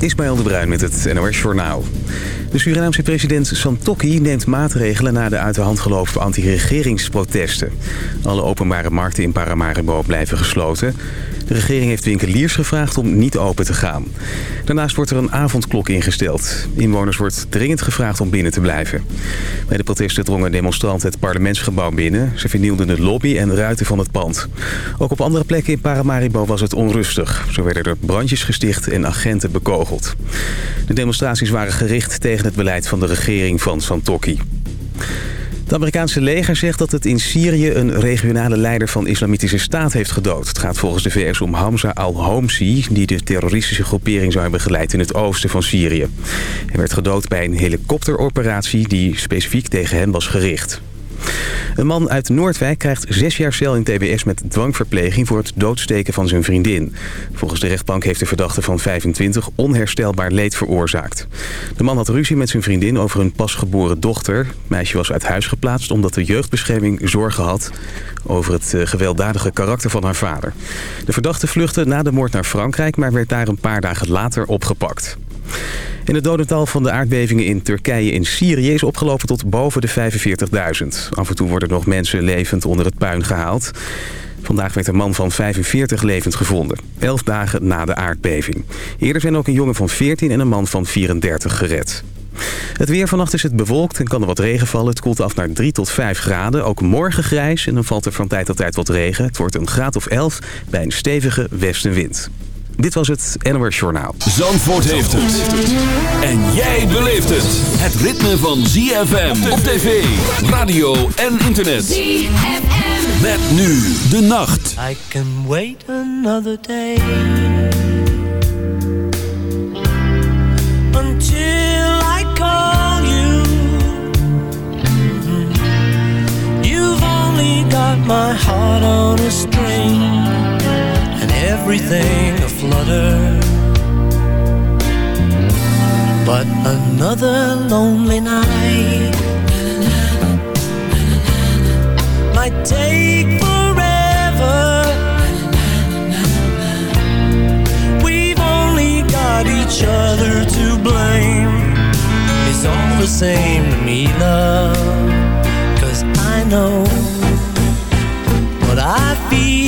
Ismaël de Bruin met het NOS Journaal. De Surinaamse president Santokki neemt maatregelen... na de uit de hand gelopen anti-regeringsprotesten. Alle openbare markten in Paramaribo blijven gesloten. De regering heeft winkeliers gevraagd om niet open te gaan. Daarnaast wordt er een avondklok ingesteld. Inwoners wordt dringend gevraagd om binnen te blijven. Bij de protesten drongen demonstranten het parlementsgebouw binnen. Ze vernielden de lobby en ruiten van het pand. Ook op andere plekken in Paramaribo was het onrustig. Zo werden er brandjes gesticht en agenten bekogeld. De demonstraties waren gericht tegen het beleid van de regering van Santokki. Het Amerikaanse leger zegt dat het in Syrië een regionale leider van islamitische staat heeft gedood. Het gaat volgens de VS om Hamza al-Homsi, die de terroristische groepering zou hebben geleid in het oosten van Syrië. Hij werd gedood bij een helikopteroperatie die specifiek tegen hem was gericht. Een man uit Noordwijk krijgt zes jaar cel in tbs met dwangverpleging voor het doodsteken van zijn vriendin. Volgens de rechtbank heeft de verdachte van 25 onherstelbaar leed veroorzaakt. De man had ruzie met zijn vriendin over een pasgeboren dochter. Het meisje was uit huis geplaatst omdat de jeugdbescherming zorgen had over het eh, gewelddadige karakter van haar vader. De verdachte vluchtte na de moord naar Frankrijk, maar werd daar een paar dagen later opgepakt. En het dodental van de aardbevingen in Turkije en Syrië is opgelopen tot boven de 45.000. Af en toe worden nog mensen levend onder het puin gehaald. Vandaag werd een man van 45 levend gevonden. Elf dagen na de aardbeving. Eerder zijn ook een jongen van 14 en een man van 34 gered. Het weer vannacht is het bewolkt en kan er wat regen vallen. Het koelt af naar 3 tot 5 graden. Ook morgen grijs en dan valt er van tijd tot tijd wat regen. Het wordt een graad of 11 bij een stevige westenwind. Dit was het NOS Journaal. Zandvoort heeft het. En jij beleeft het. Het ritme van ZFM op tv, radio en internet. ZFM. Met nu de nacht. I can wait another day. Until I call you. You've only got my heart on a string. Everything flutter. But another lonely night Might take forever. We've only got each other to blame. It's all the same to me, love Cause I know what I feel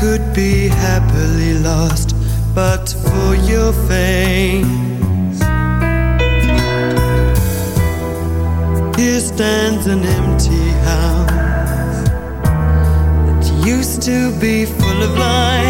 could be happily lost but for your face. Here stands an empty house that used to be full of life.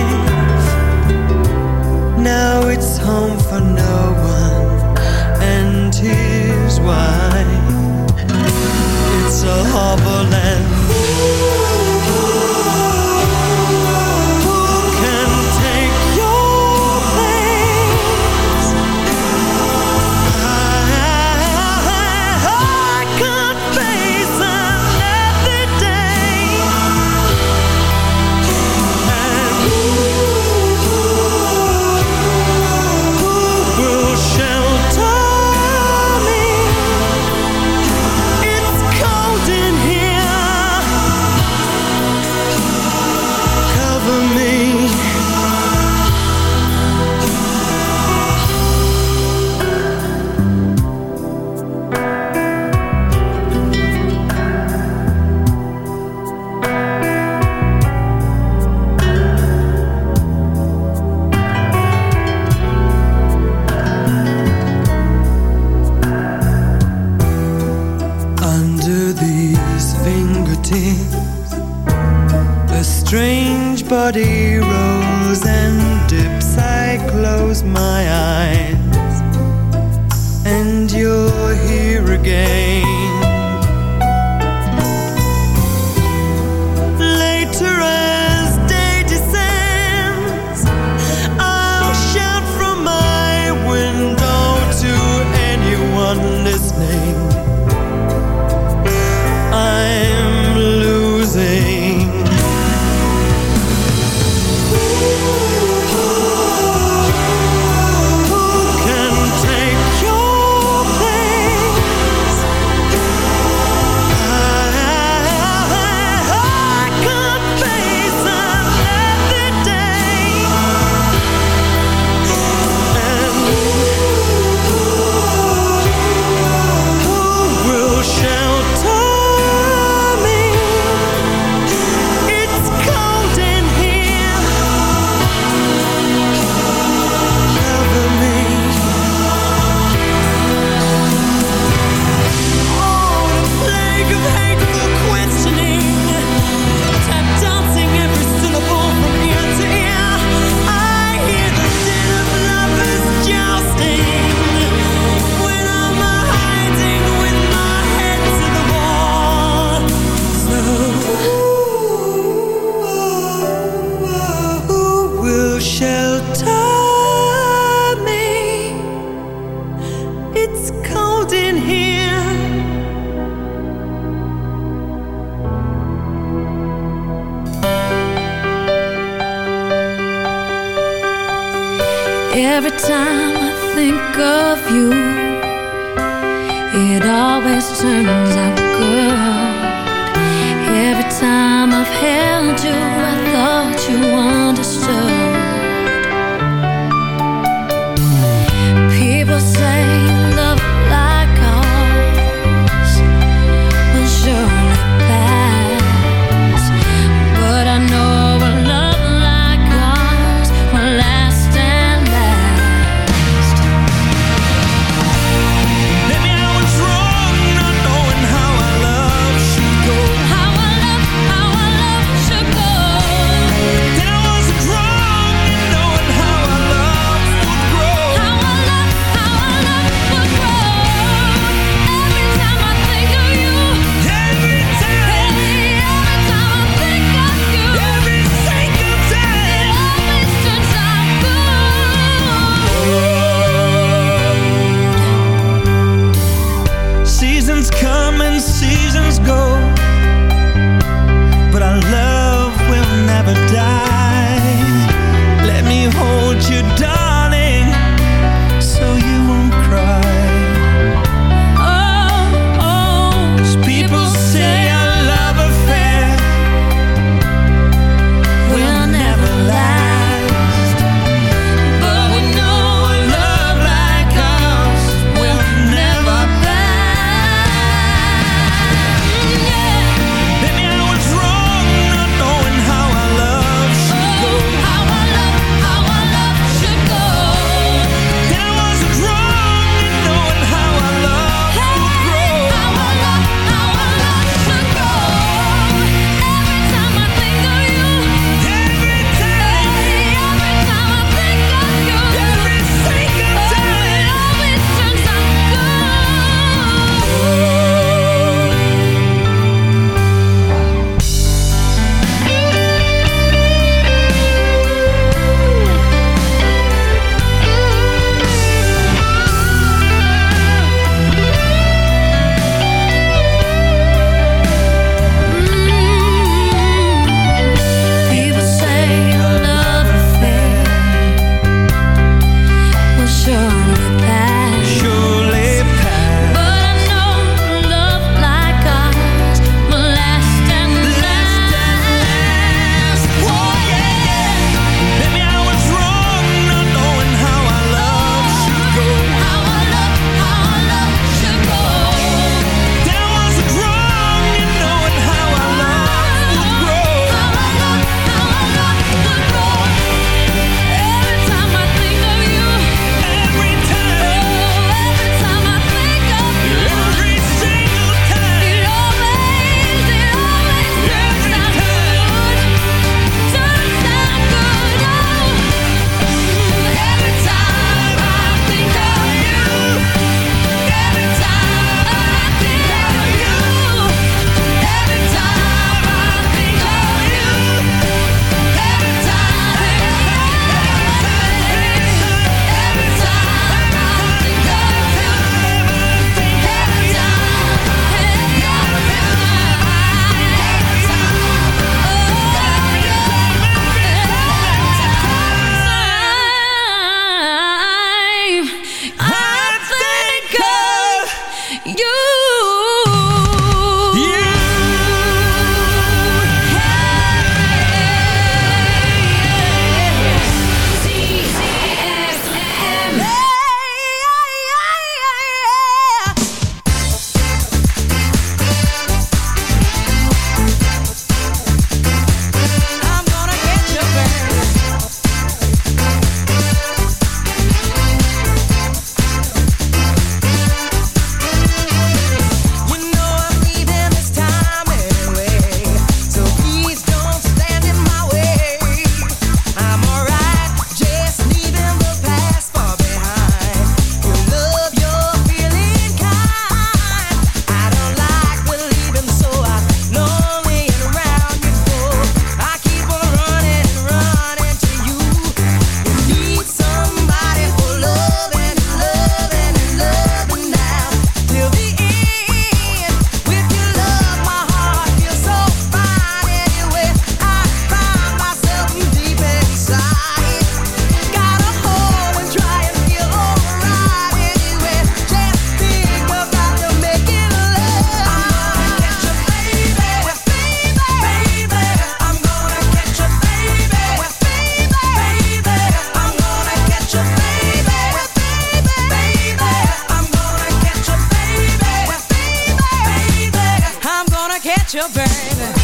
your baby.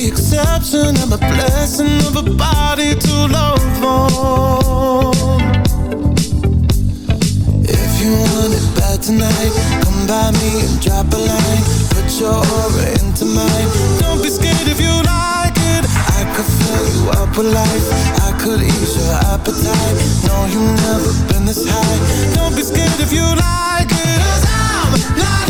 The exception, I'm a blessing of a body to love on. If you want it bad tonight, come by me and drop a line. Put your aura into mine. Don't be scared if you like it. I could fill you up with life. I could ease your appetite. No, you've never been this high. Don't be scared if you like it. Cause I'm not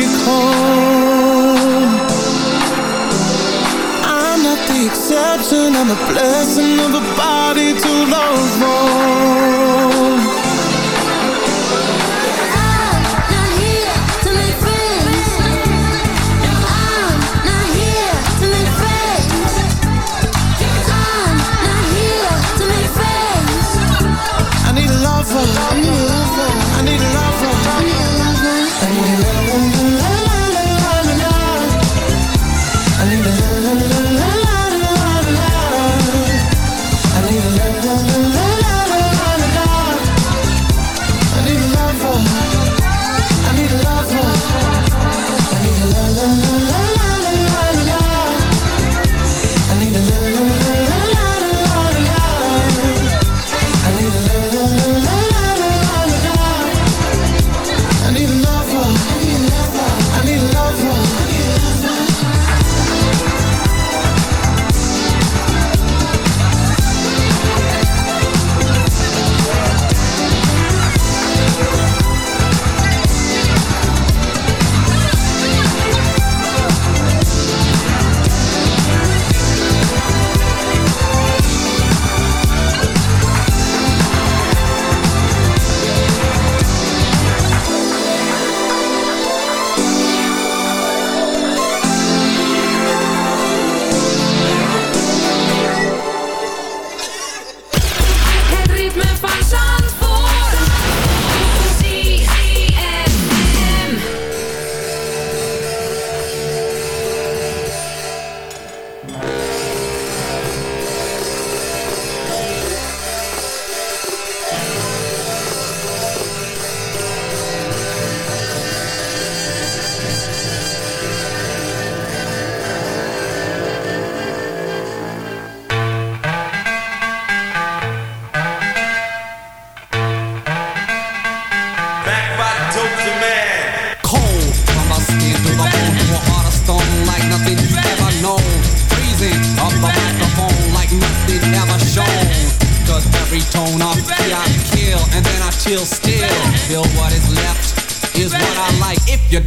take home. I'm not the exception, I'm a blessing of a body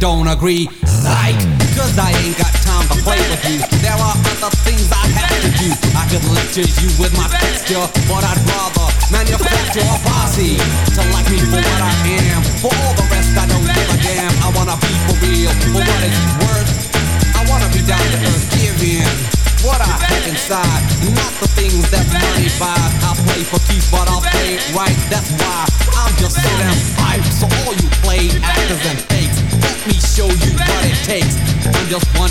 don't agree, psych. Cause I ain't got time to play with you. There are other things I have to do. I could lecture you with my texture, but I'd rather manufacture a posse to like me for what I am. Just one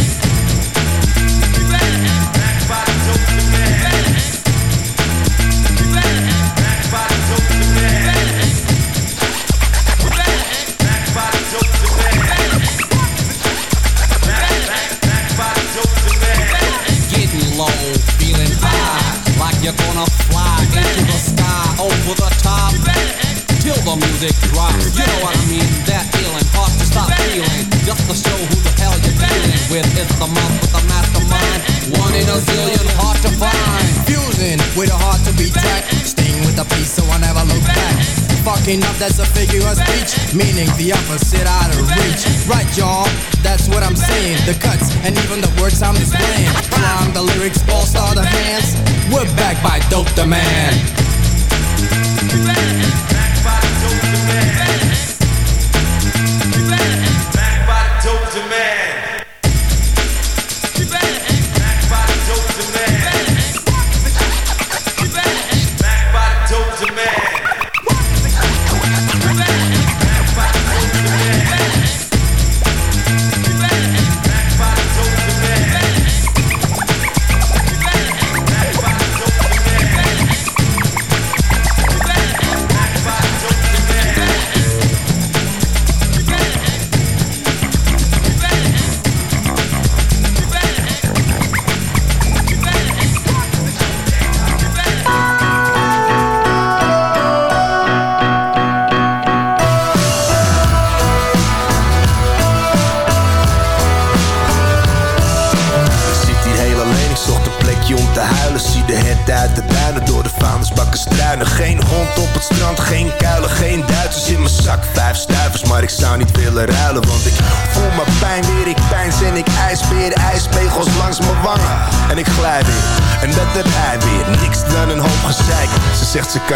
You're gonna fly into the sky, over the top, till the music drops. You know what I mean? That feeling, hard to stop feeling, just to show who the hell you're dealing with. It's the month with the mastermind, one in a zillion, hard to find. Fusing with a heart to be tracked. Staying with the peace so I never look back. Fucking up, that's a figure of speech. Meaning the opposite out of reach. Right, y'all, that's what I'm saying. The cuts and even the words I'm displaying. Climb the lyrics, all star the We're back by Dope the Man.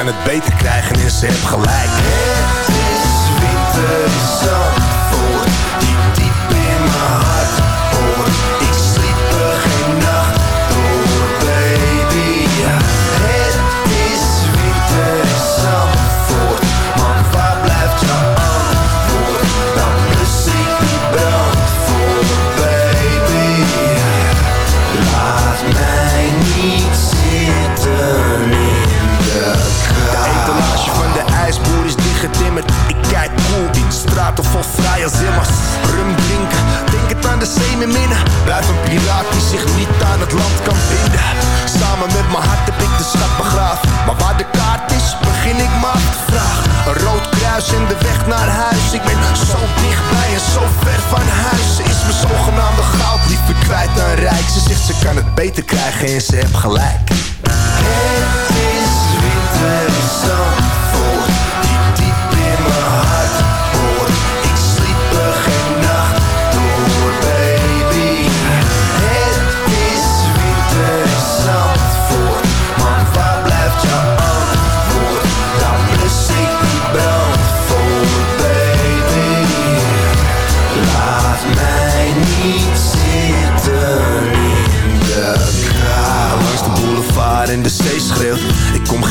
Het beter krijgen en ze heeft gelijk Kijk cool in straten vol vrije zimmers. Rum drinken, denk het aan de zee met minnen. Blijf een piraat die zich niet aan het land kan binden. Samen met mijn hart heb ik de schat begraven. Maar waar de kaart is, begin ik maar te vragen. Een rood kruis in de weg naar huis. Ik ben zo dichtbij en zo ver van huis. Ze is mijn zogenaamde goud liever kwijt dan rijk. Ze zegt ze kan het beter krijgen en ze heeft gelijk.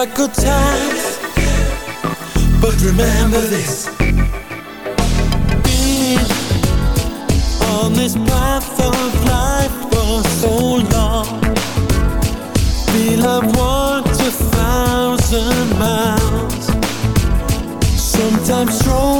are good times. But remember this. Being on this path of life for so long. Feel I've walked a thousand miles. Sometimes strong.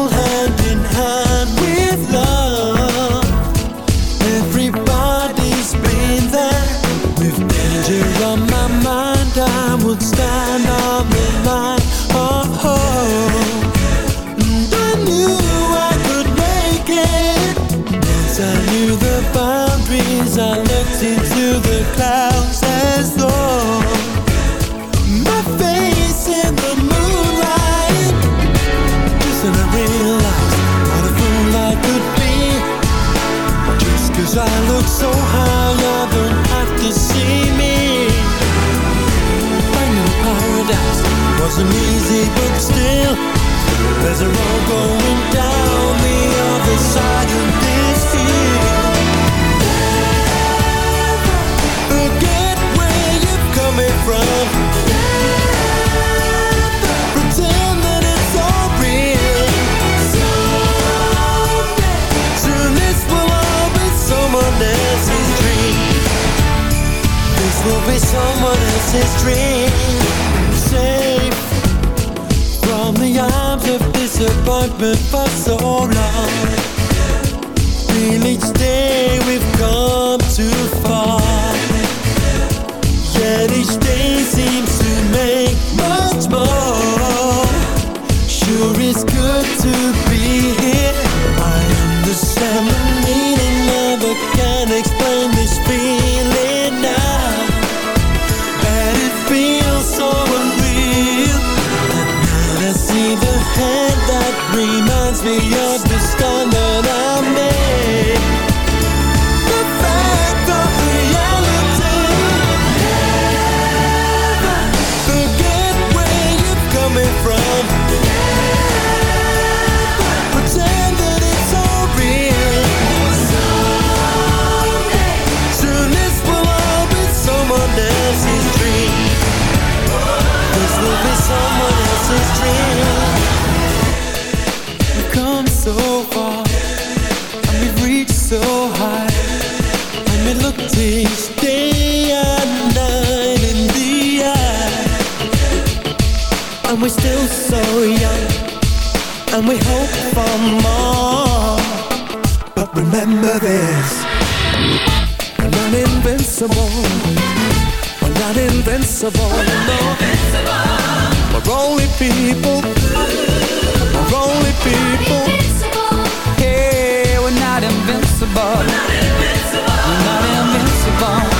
invincible. We're not invincible. We're, not invincible. We're only people. We're only people. Yeah, we're not invincible. We're not invincible. We're not invincible.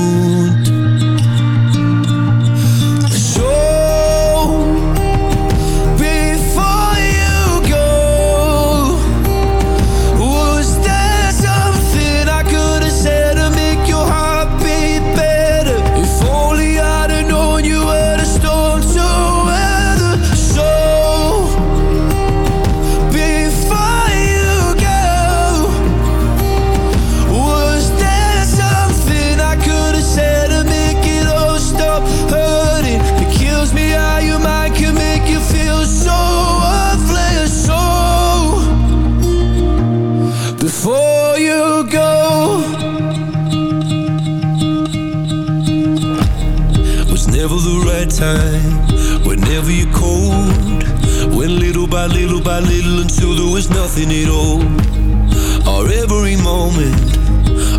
having it all. Our every moment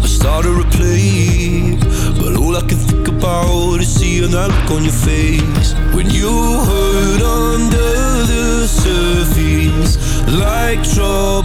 I start a replay. But all I can think about is seeing that look on your face. When you hurt under the surface Like trouble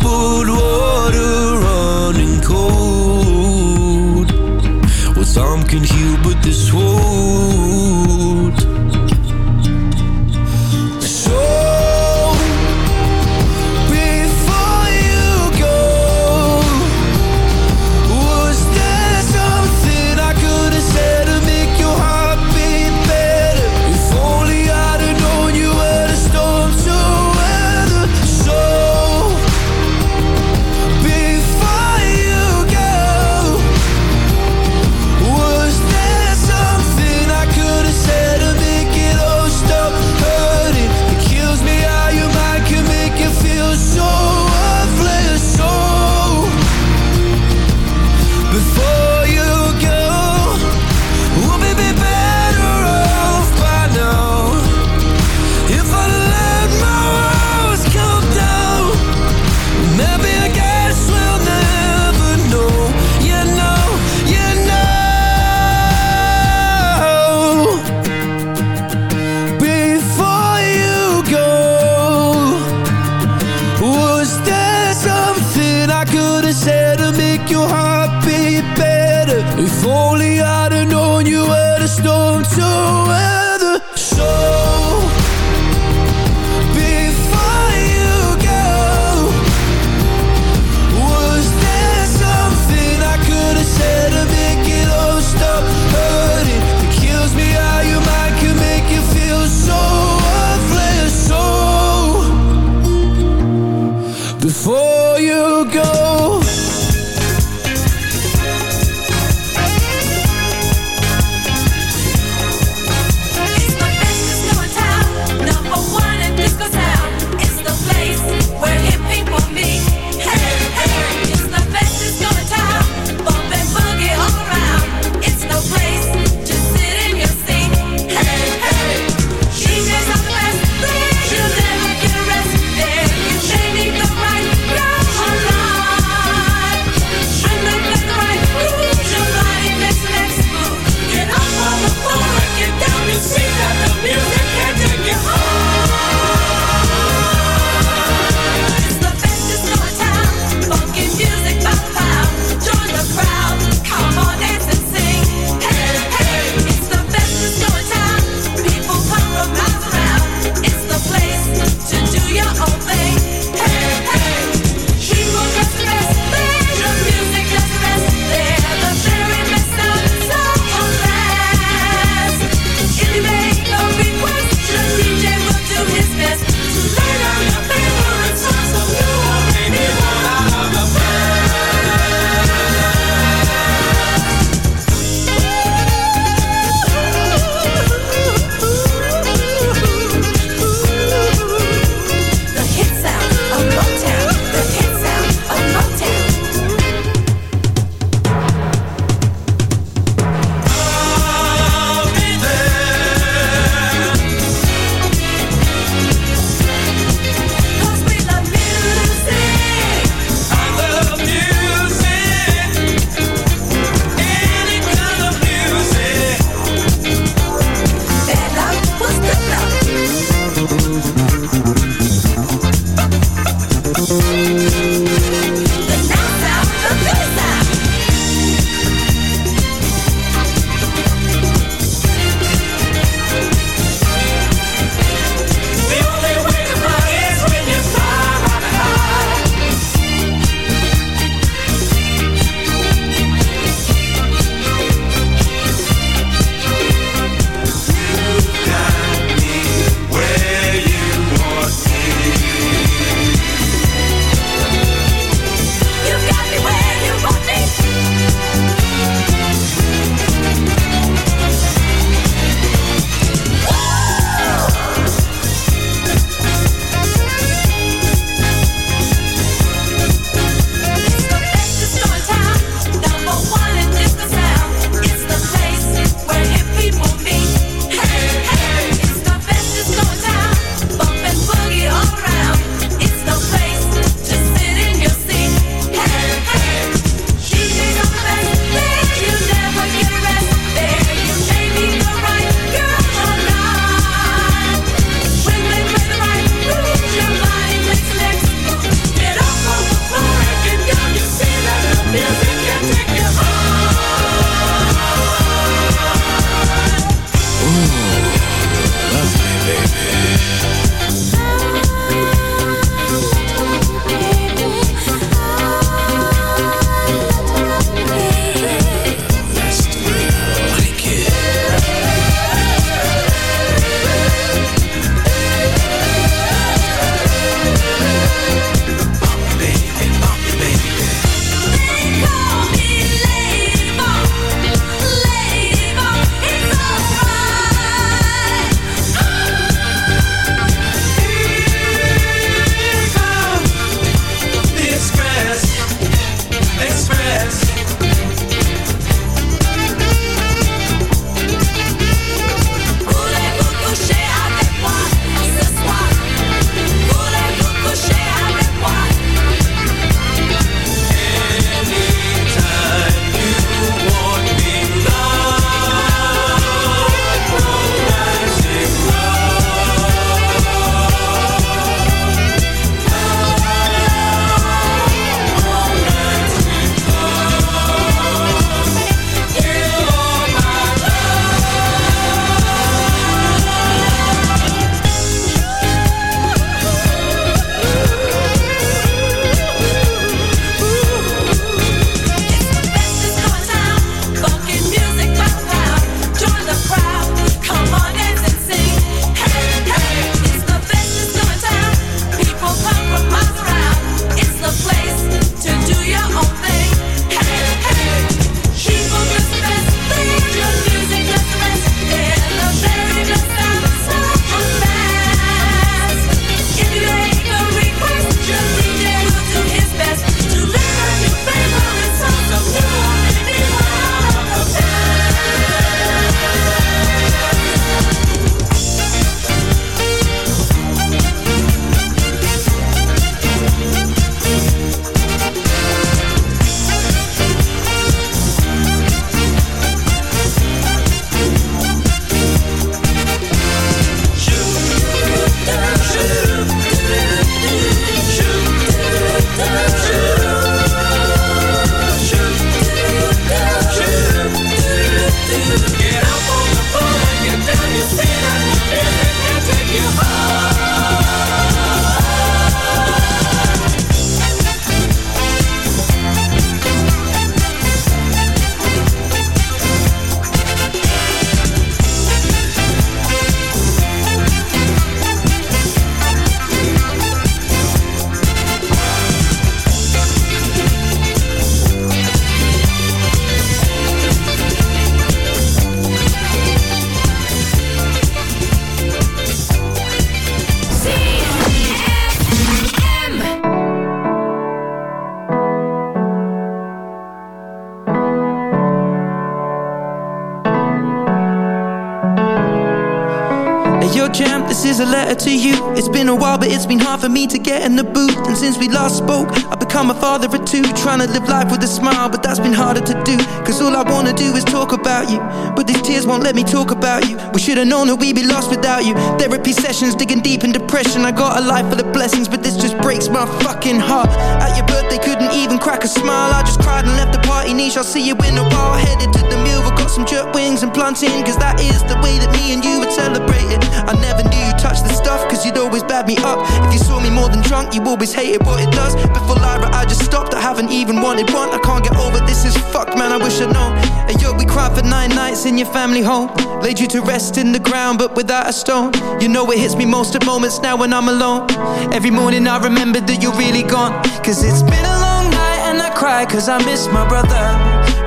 a while, but it's been hard for me to get in the booth. And since we last spoke, become a father of two. Trying to live life with a smile, but that's been harder to do. Cause all I wanna do is talk about you. But these tears won't let me talk about you. We should've known that we'd be lost without you. Therapy sessions, digging deep in depression. I got a life full of blessings, but this just breaks my fucking heart. At your birthday, couldn't even crack a smile. I just cried and left the party niche. I'll see you in a while. Headed to the mill, got some jerk wings and plantain. Cause that is the way that me and you would celebrate it. I never knew you touched the stuff, cause you'd always bad me up. If you saw me more than drunk, you always hated what it does. Before Lyra, I just stopped. I haven't even wanted one. I can't get over this is fucked, man. I wish I'd known. And yo, we cried for nine nights in your family home. Laid you to rest in the ground, but without a stone. You know it hits me most at moments now when I'm alone. Every morning I remember that you're really gone. Cause it's been a long night and I cry cause I miss my brother.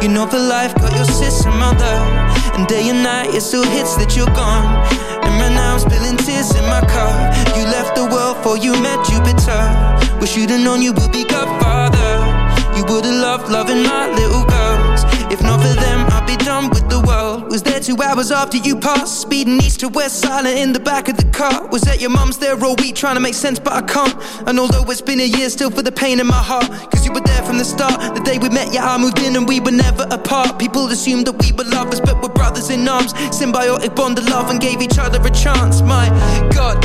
You know for life got your sister mother. And day and night it still hits that you're gone. And right now I'm spilling tears in my car. You left the world for you met Jupiter. Wish you'd have known you would be Godfather. You would've loved loving my little girls. If not for them, I'd be done with the world. Was there two hours after you passed, speeding east to west, silent in the back of the car. Was that your mum's there all week trying to make sense, but I can't. And although it's been a year, still for the pain in my heart. Cause you were there from the start. The day we met, yeah, I moved in and we were never apart. People assumed that we were lovers, but we're brothers in arms. Symbiotic bond of love and gave each other a chance. My God,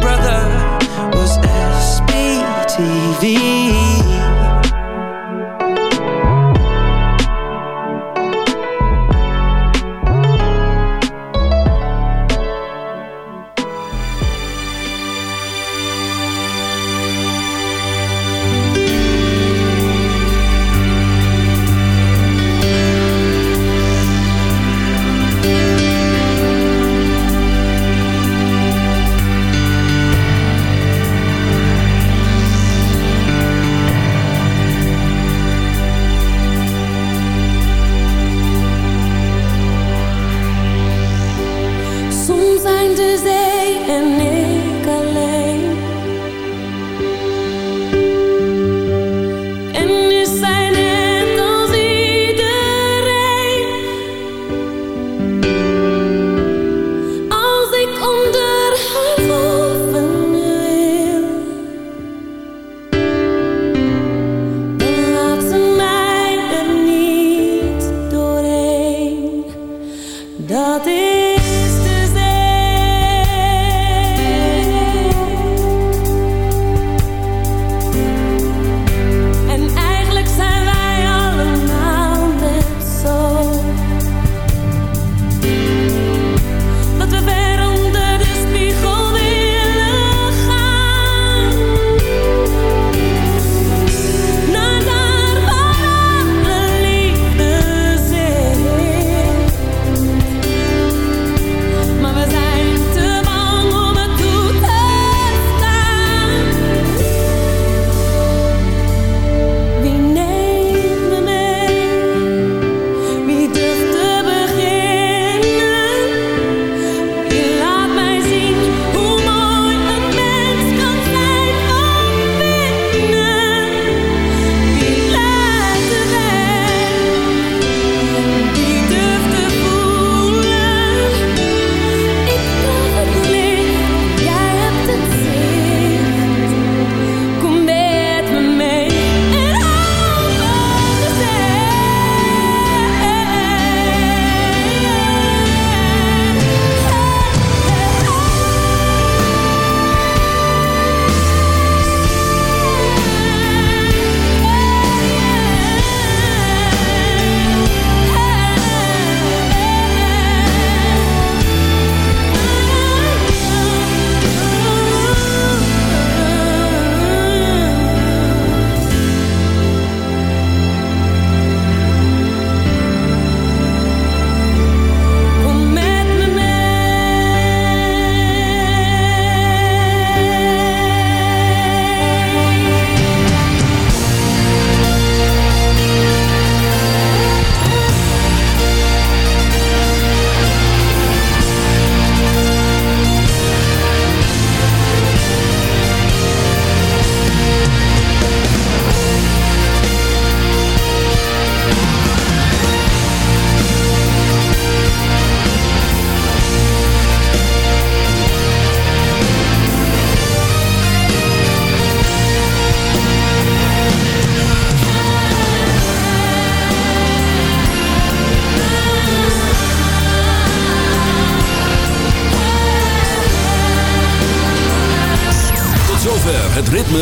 Brother was SBTV.